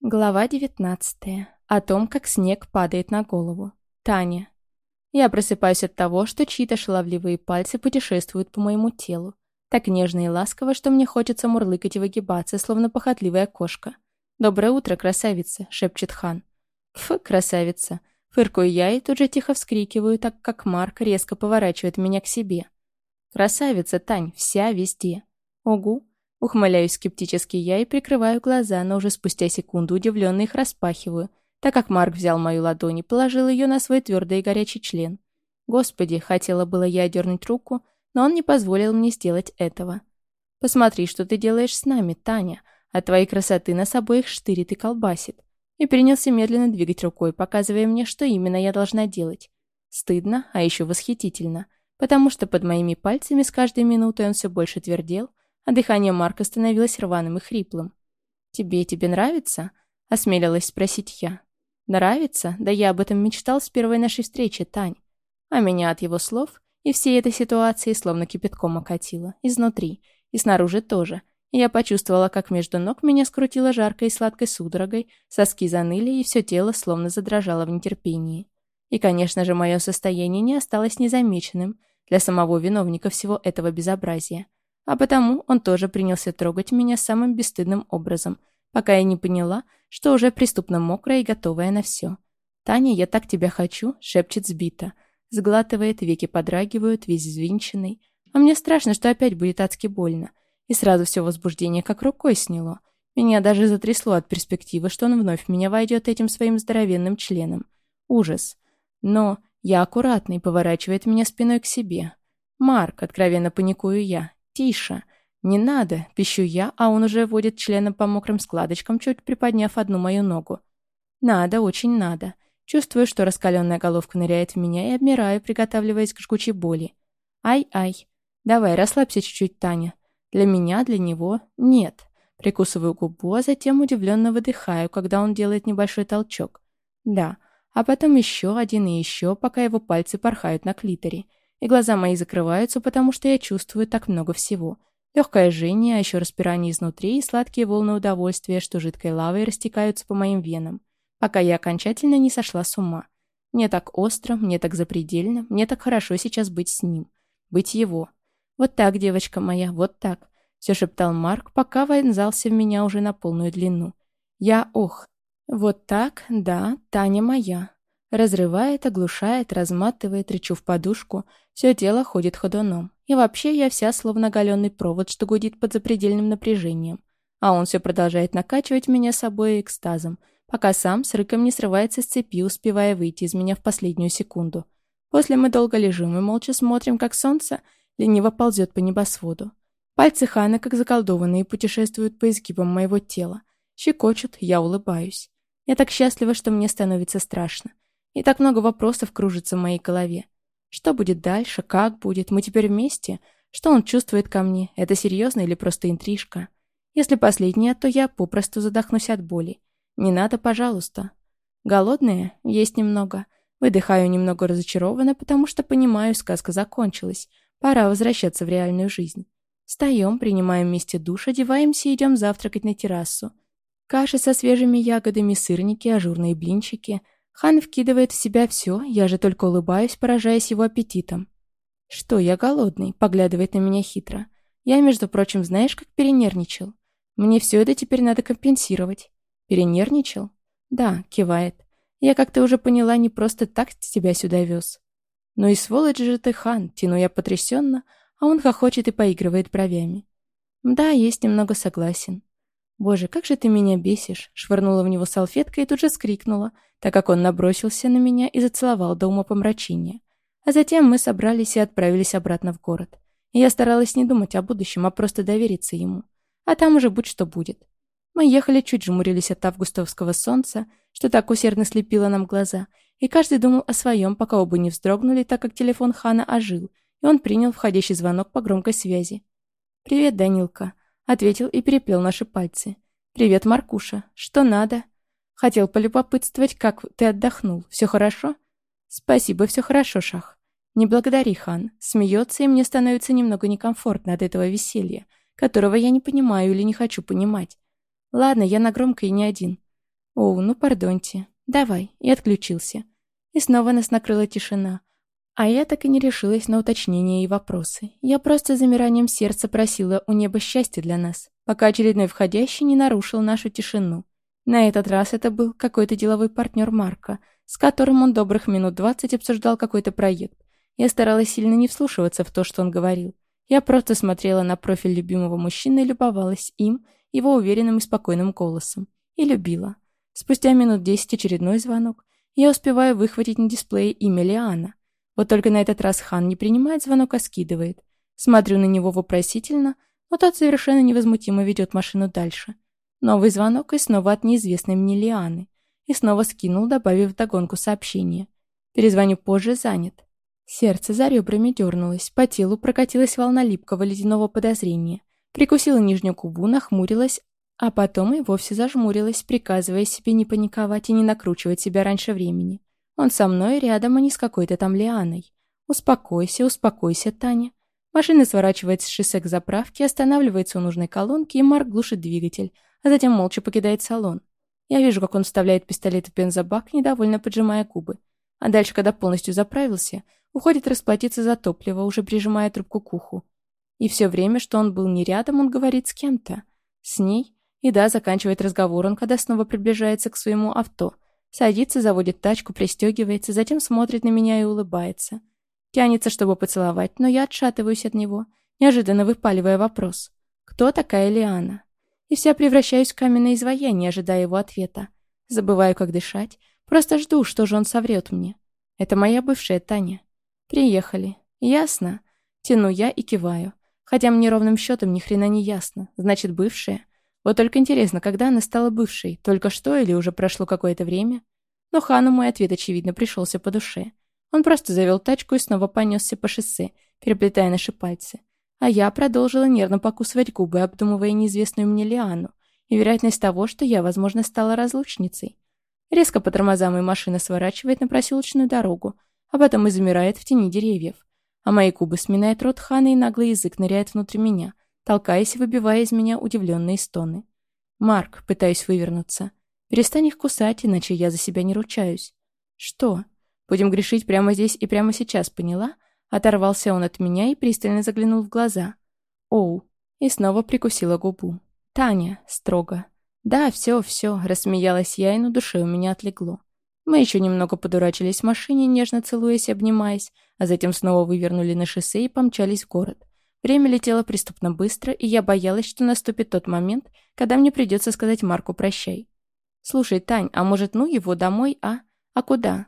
Глава 19. О том, как снег падает на голову. Таня. Я просыпаюсь от того, что чьи-то шаловливые пальцы путешествуют по моему телу. Так нежно и ласково, что мне хочется мурлыкать и выгибаться, словно похотливая кошка. «Доброе утро, красавица!» — шепчет хан. «Кф, красавица!» Фыркую я и тут же тихо вскрикиваю, так как Марк резко поворачивает меня к себе. «Красавица, Тань, вся везде!» «Угу!» Ухмыляюсь скептически я и прикрываю глаза, но уже спустя секунду удивленно их распахиваю, так как Марк взял мою ладонь и положил ее на свой твердый и горячий член. Господи, хотела было я дернуть руку, но он не позволил мне сделать этого. «Посмотри, что ты делаешь с нами, Таня. От твоей красоты нас обоих штырит и колбасит». И принялся медленно двигать рукой, показывая мне, что именно я должна делать. Стыдно, а еще восхитительно, потому что под моими пальцами с каждой минутой он все больше твердел, а дыхание Марка становилось рваным и хриплым. «Тебе тебе нравится?» — осмелилась спросить я. «Нравится? Да я об этом мечтал с первой нашей встречи, Тань. А меня от его слов и всей этой ситуации словно кипятком окатило. Изнутри. И снаружи тоже. Я почувствовала, как между ног меня скрутило жаркой и сладкой судорогой, соски заныли, и все тело словно задрожало в нетерпении. И, конечно же, мое состояние не осталось незамеченным для самого виновника всего этого безобразия. А потому он тоже принялся трогать меня самым бесстыдным образом, пока я не поняла, что уже преступно мокрая и готовая на все. «Таня, я так тебя хочу», — шепчет сбито. Сглатывает, веки подрагивают, весь взвинченный. А мне страшно, что опять будет адски больно. И сразу все возбуждение как рукой сняло. Меня даже затрясло от перспективы, что он вновь меня войдет этим своим здоровенным членом. Ужас. Но я аккуратный, поворачивает меня спиной к себе. «Марк», — откровенно паникую я, «Тише! Не надо!» – пищу я, а он уже водит членом по мокрым складочкам, чуть приподняв одну мою ногу. «Надо, очень надо!» Чувствую, что раскаленная головка ныряет в меня и обмираю, приготавливаясь к жгучей боли. «Ай-ай! Давай, расслабься чуть-чуть, Таня. Для меня, для него – нет!» Прикусываю губу, а затем удивленно выдыхаю, когда он делает небольшой толчок. «Да!» А потом еще один и еще, пока его пальцы порхают на клиторе – и глаза мои закрываются, потому что я чувствую так много всего. Легкое жжение, а еще распирание изнутри и сладкие волны удовольствия, что жидкой лавой растекаются по моим венам, пока я окончательно не сошла с ума. Мне так остро, мне так запредельно, мне так хорошо сейчас быть с ним. Быть его. Вот так, девочка моя, вот так. Все шептал Марк, пока вонзался в меня уже на полную длину. Я, ох. Вот так, да, Таня моя. Разрывает, оглушает, разматывает, рычу в подушку. Все тело ходит ходуном. И вообще я вся словно оголенный провод, что гудит под запредельным напряжением. А он все продолжает накачивать меня собой экстазом, пока сам с рыком не срывается с цепи, успевая выйти из меня в последнюю секунду. После мы долго лежим и молча смотрим, как солнце лениво ползет по небосводу. Пальцы Хана, как заколдованные, путешествуют по изгибам моего тела. Щекочут, я улыбаюсь. Я так счастлива, что мне становится страшно. И так много вопросов кружится в моей голове. Что будет дальше? Как будет? Мы теперь вместе? Что он чувствует ко мне? Это серьезно или просто интрижка? Если последнее, то я попросту задохнусь от боли. Не надо, пожалуйста. Голодная? Есть немного. Выдыхаю немного разочарованно, потому что понимаю, сказка закончилась. Пора возвращаться в реальную жизнь. Встаем, принимаем вместе душ, одеваемся и идем завтракать на террасу. Каши со свежими ягодами, сырники, ажурные блинчики — Хан вкидывает в себя все, я же только улыбаюсь, поражаясь его аппетитом. «Что, я голодный?» — поглядывает на меня хитро. «Я, между прочим, знаешь, как перенервничал? Мне все это теперь надо компенсировать». «Перенервничал?» «Да», — кивает. «Я, как ты уже поняла, не просто так тебя сюда вез». «Ну и сволочь же ты, хан!» — тяну я потрясенно, а он хохочет и поигрывает бровями. «Да, есть немного согласен. «Боже, как же ты меня бесишь!» Швырнула в него салфеткой и тут же скрикнула, так как он набросился на меня и зацеловал до умопомрачения. А затем мы собрались и отправились обратно в город. И я старалась не думать о будущем, а просто довериться ему. А там уже будь что будет. Мы ехали, чуть жмурились от августовского солнца, что так усердно слепило нам глаза, и каждый думал о своем, пока оба не вздрогнули, так как телефон Хана ожил, и он принял входящий звонок по громкой связи. «Привет, Данилка», Ответил и переплел наши пальцы. «Привет, Маркуша. Что надо?» «Хотел полюбопытствовать, как ты отдохнул. Все хорошо?» «Спасибо, все хорошо, Шах». «Не благодари, хан». Смеется, и мне становится немного некомфортно от этого веселья, которого я не понимаю или не хочу понимать. «Ладно, я на громкой не один». «Оу, ну пардоньте. Давай». И отключился. И снова нас накрыла тишина. А я так и не решилась на уточнения и вопросы. Я просто замиранием сердца просила у неба счастья для нас, пока очередной входящий не нарушил нашу тишину. На этот раз это был какой-то деловой партнер Марка, с которым он добрых минут двадцать обсуждал какой-то проект. Я старалась сильно не вслушиваться в то, что он говорил. Я просто смотрела на профиль любимого мужчины и любовалась им, его уверенным и спокойным голосом. И любила. Спустя минут десять очередной звонок. Я успеваю выхватить на дисплее имя Лиана. Вот только на этот раз хан не принимает звонок, а скидывает. Смотрю на него вопросительно, но тот совершенно невозмутимо ведет машину дальше. Новый звонок и снова от неизвестной мне Лианы. И снова скинул, добавив вдогонку сообщение. Перезвоню позже, занят. Сердце за ребрами дернулось, по телу прокатилась волна липкого ледяного подозрения. Прикусила нижнюю губу, нахмурилась, а потом и вовсе зажмурилась, приказывая себе не паниковать и не накручивать себя раньше времени. Он со мной рядом, а не с какой-то там лианой. Успокойся, успокойся, Таня. Машина сворачивает с шоссе к заправке, останавливается у нужной колонки, и Марк глушит двигатель, а затем молча покидает салон. Я вижу, как он вставляет пистолет в бензобак, недовольно поджимая губы. А дальше, когда полностью заправился, уходит расплатиться за топливо, уже прижимая трубку к уху. И все время, что он был не рядом, он говорит с кем-то. С ней. И да, заканчивает разговор он, когда снова приближается к своему авто — Садится, заводит тачку, пристегивается, затем смотрит на меня и улыбается. Тянется, чтобы поцеловать, но я отшатываюсь от него, неожиданно выпаливая вопрос. «Кто такая Лиана?» И вся превращаюсь в каменное изваяние, ожидая его ответа. Забываю, как дышать. Просто жду, что же он соврет мне. Это моя бывшая Таня. Приехали. Ясно. Тяну я и киваю. Хотя мне ровным счетом ни хрена не ясно. Значит, бывшая. Вот только интересно, когда она стала бывшей? Только что или уже прошло какое-то время? Но Хану мой ответ, очевидно, пришелся по душе. Он просто завел тачку и снова понесся по шоссе, переплетая наши пальцы. А я продолжила нервно покусывать губы, обдумывая неизвестную мне Лиану и вероятность того, что я, возможно, стала разлучницей. Резко по тормозам и машина сворачивает на проселочную дорогу, а потом и замирает в тени деревьев. А мои губы сминает рот Хана и наглый язык ныряет внутрь меня, толкаясь и выбивая из меня удивленные стоны. «Марк», пытаюсь вывернуться, — «перестань их кусать, иначе я за себя не ручаюсь». «Что? Будем грешить прямо здесь и прямо сейчас, поняла?» Оторвался он от меня и пристально заглянул в глаза. «Оу!» И снова прикусила губу. «Таня!» — строго. «Да, все, все!» — рассмеялась я, и на душе у меня отлегло. Мы еще немного подурачились в машине, нежно целуясь и обнимаясь, а затем снова вывернули на шоссе и помчались в город. Время летело преступно быстро, и я боялась, что наступит тот момент, когда мне придется сказать Марку «прощай». «Слушай, Тань, а может, ну его домой, а? А куда?»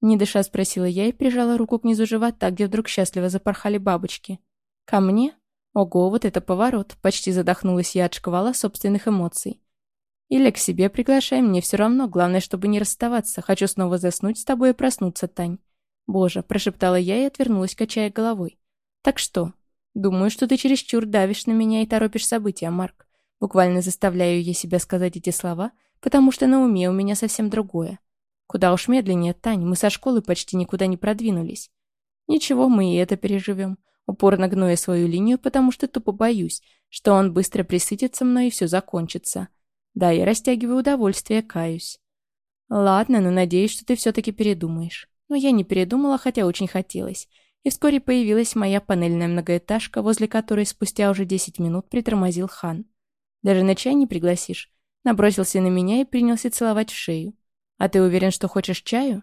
Не дыша спросила я и прижала руку к низу живота, где вдруг счастливо запорхали бабочки. «Ко мне? Ого, вот это поворот!» Почти задохнулась я от шквала собственных эмоций. «Или к себе приглашай, мне все равно, главное, чтобы не расставаться. Хочу снова заснуть с тобой и проснуться, Тань». «Боже», — прошептала я и отвернулась, качая головой. «Так что, «Думаю, что ты чересчур давишь на меня и торопишь события, Марк. Буквально заставляю я себя сказать эти слова, потому что на уме у меня совсем другое. Куда уж медленнее, Тань, мы со школы почти никуда не продвинулись. Ничего, мы и это переживем, упорно гнуя свою линию, потому что тупо боюсь, что он быстро присытится мной и все закончится. Да, я растягиваю удовольствие, каюсь. Ладно, но надеюсь, что ты все-таки передумаешь. Но я не передумала, хотя очень хотелось и вскоре появилась моя панельная многоэтажка, возле которой спустя уже 10 минут притормозил хан. «Даже на чай не пригласишь?» Набросился на меня и принялся целовать в шею. «А ты уверен, что хочешь чаю?»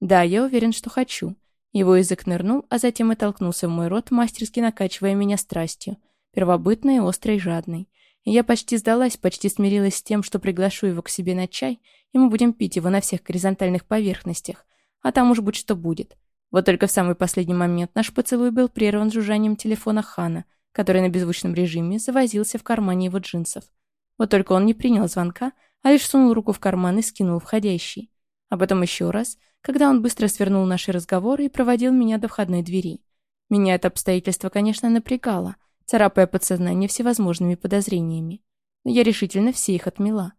«Да, я уверен, что хочу». Его язык нырнул, а затем и толкнулся в мой рот, мастерски накачивая меня страстью, первобытной, острой, жадной. И я почти сдалась, почти смирилась с тем, что приглашу его к себе на чай, и мы будем пить его на всех горизонтальных поверхностях, а там уж будь что будет. Вот только в самый последний момент наш поцелуй был прерван жужжанием телефона Хана, который на беззвучном режиме завозился в кармане его джинсов. Вот только он не принял звонка, а лишь сунул руку в карман и скинул входящий. А потом еще раз, когда он быстро свернул наши разговоры и проводил меня до входной двери. Меня это обстоятельство, конечно, напрягало, царапая подсознание всевозможными подозрениями. Но я решительно все их отмела.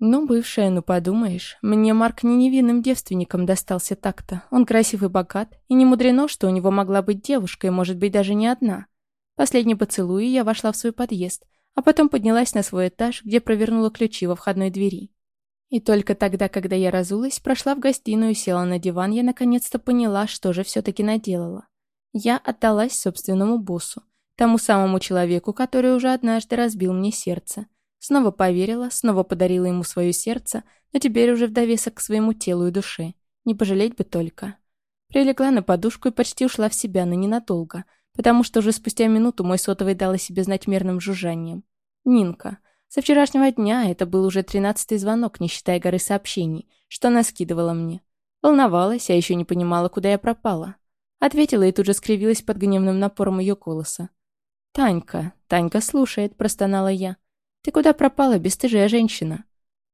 «Ну, бывшая, ну подумаешь. Мне Марк не невинным девственником достался так-то. Он красив и богат, и не мудрено, что у него могла быть девушка, и, может быть, даже не одна. Последний поцелуй, и я вошла в свой подъезд, а потом поднялась на свой этаж, где провернула ключи во входной двери. И только тогда, когда я разулась, прошла в гостиную, села на диван, я наконец-то поняла, что же все-таки наделала. Я отдалась собственному боссу, тому самому человеку, который уже однажды разбил мне сердце. Снова поверила, снова подарила ему свое сердце, но теперь уже в довесок к своему телу и душе. Не пожалеть бы только. Прилегла на подушку и почти ушла в себя, но ненадолго, потому что уже спустя минуту мой сотовый дал о себе знать мерным жужжанием. Нинка. Со вчерашнего дня это был уже тринадцатый звонок, не считая горы сообщений, что она скидывала мне. Волновалась, а еще не понимала, куда я пропала. Ответила и тут же скривилась под гневным напором ее голоса. «Танька, Танька слушает», — простонала я. «Ты куда пропала, бесстыжая женщина?»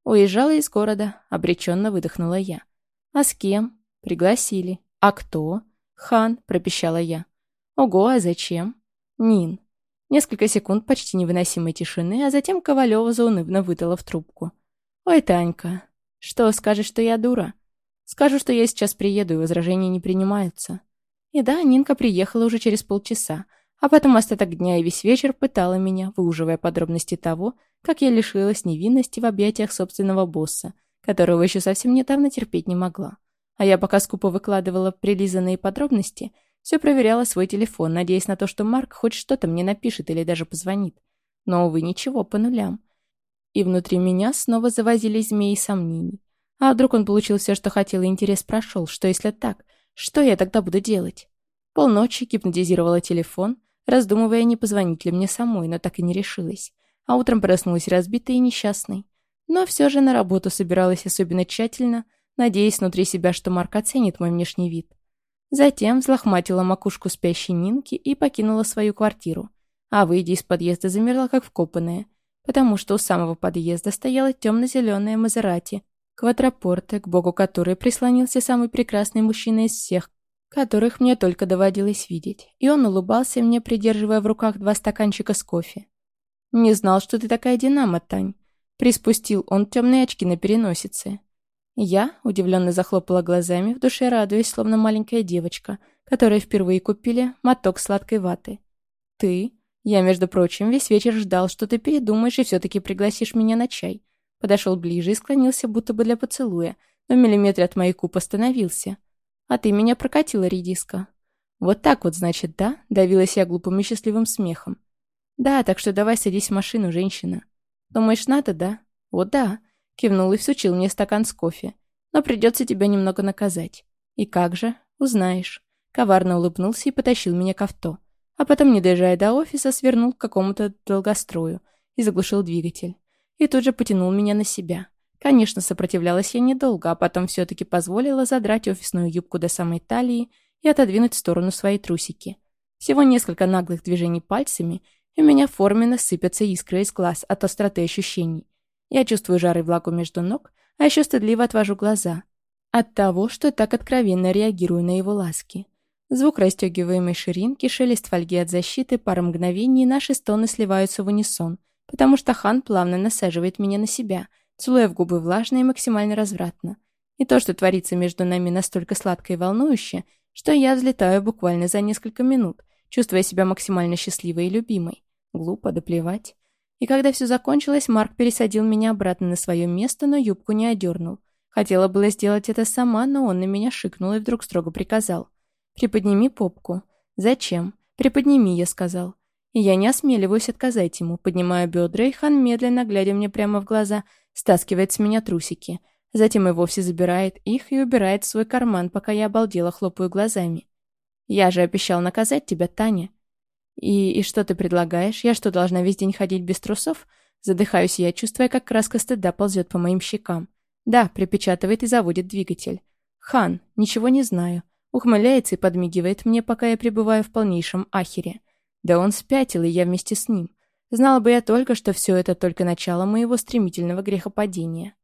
Уезжала из города, обреченно выдохнула я. «А с кем?» «Пригласили». «А кто?» «Хан», — пропищала я. «Ого, а зачем?» «Нин». Несколько секунд почти невыносимой тишины, а затем Ковалева заунывно выдала в трубку. «Ой, Танька, что, скажешь, что я дура?» «Скажу, что я сейчас приеду, и возражения не принимаются». И да, Нинка приехала уже через полчаса, а потом остаток дня и весь вечер пытала меня, выуживая подробности того, как я лишилась невинности в объятиях собственного босса, которого еще совсем недавно терпеть не могла. А я пока скупо выкладывала прилизанные подробности, все проверяла свой телефон, надеясь на то, что Марк хоть что-то мне напишет или даже позвонит. Но, увы, ничего, по нулям. И внутри меня снова завозились змеи сомнений. А вдруг он получил все, что хотел, и интерес прошел? Что если так? Что я тогда буду делать? Полночи гипнотизировала телефон, раздумывая, не позвонить ли мне самой, но так и не решилась. А утром проснулась разбитой и несчастной. Но все же на работу собиралась особенно тщательно, надеясь внутри себя, что Марк оценит мой внешний вид. Затем взлохматила макушку спящей Нинки и покинула свою квартиру. А выйдя из подъезда, замерла как вкопанная, потому что у самого подъезда стояла темно-зеленая Мазерати Квадрапорте, к богу которой прислонился самый прекрасный мужчина из всех, которых мне только доводилось видеть, и он улыбался мне, придерживая в руках два стаканчика с кофе. «Не знал, что ты такая динамо, Тань». Приспустил он темные очки на переносице. Я удивленно захлопала глазами, в душе радуясь, словно маленькая девочка, которой впервые купили моток сладкой ваты. «Ты? Я, между прочим, весь вечер ждал, что ты передумаешь и все-таки пригласишь меня на чай. Подошел ближе и склонился, будто бы для поцелуя, но в миллиметре от моих губ остановился. «А ты меня прокатила, редиска». «Вот так вот, значит, да?» — давилась я глупым и счастливым смехом. «Да, так что давай садись в машину, женщина». «Думаешь, надо, да?» «О, да», — кивнул и всучил мне стакан с кофе. «Но придется тебя немного наказать». «И как же?» «Узнаешь». Коварно улыбнулся и потащил меня к авто. А потом, не доезжая до офиса, свернул к какому-то долгострою и заглушил двигатель и тут же потянул меня на себя. Конечно, сопротивлялась я недолго, а потом все-таки позволила задрать офисную юбку до самой талии и отодвинуть в сторону свои трусики. Всего несколько наглых движений пальцами, и у меня форменно сыпятся искры из глаз от остроты ощущений. Я чувствую жар и влагу между ног, а еще стыдливо отвожу глаза. От того, что так откровенно реагирую на его ласки. Звук расстегиваемой ширинки, шелест фольги от защиты, пара мгновений, наши стоны сливаются в унисон — потому что хан плавно насаживает меня на себя, целуя в губы влажно и максимально развратно. И то, что творится между нами настолько сладко и волнующе, что я взлетаю буквально за несколько минут, чувствуя себя максимально счастливой и любимой. Глупо, да плевать. И когда все закончилось, Марк пересадил меня обратно на свое место, но юбку не одернул. Хотела было сделать это сама, но он на меня шикнул и вдруг строго приказал. «Приподними попку». «Зачем?» «Приподними», я сказал. И я не осмеливаюсь отказать ему, поднимаю бедра, и хан, медленно глядя мне прямо в глаза, стаскивает с меня трусики. Затем и вовсе забирает их и убирает в свой карман, пока я обалдела хлопаю глазами. «Я же обещал наказать тебя, Таня». «И, и что ты предлагаешь? Я что, должна весь день ходить без трусов?» Задыхаюсь я, чувствуя, как краска стыда ползет по моим щекам. «Да», — припечатывает и заводит двигатель. «Хан, ничего не знаю». Ухмыляется и подмигивает мне, пока я пребываю в полнейшем ахере. Да он спятил, и я вместе с ним. Знала бы я только, что все это только начало моего стремительного грехопадения.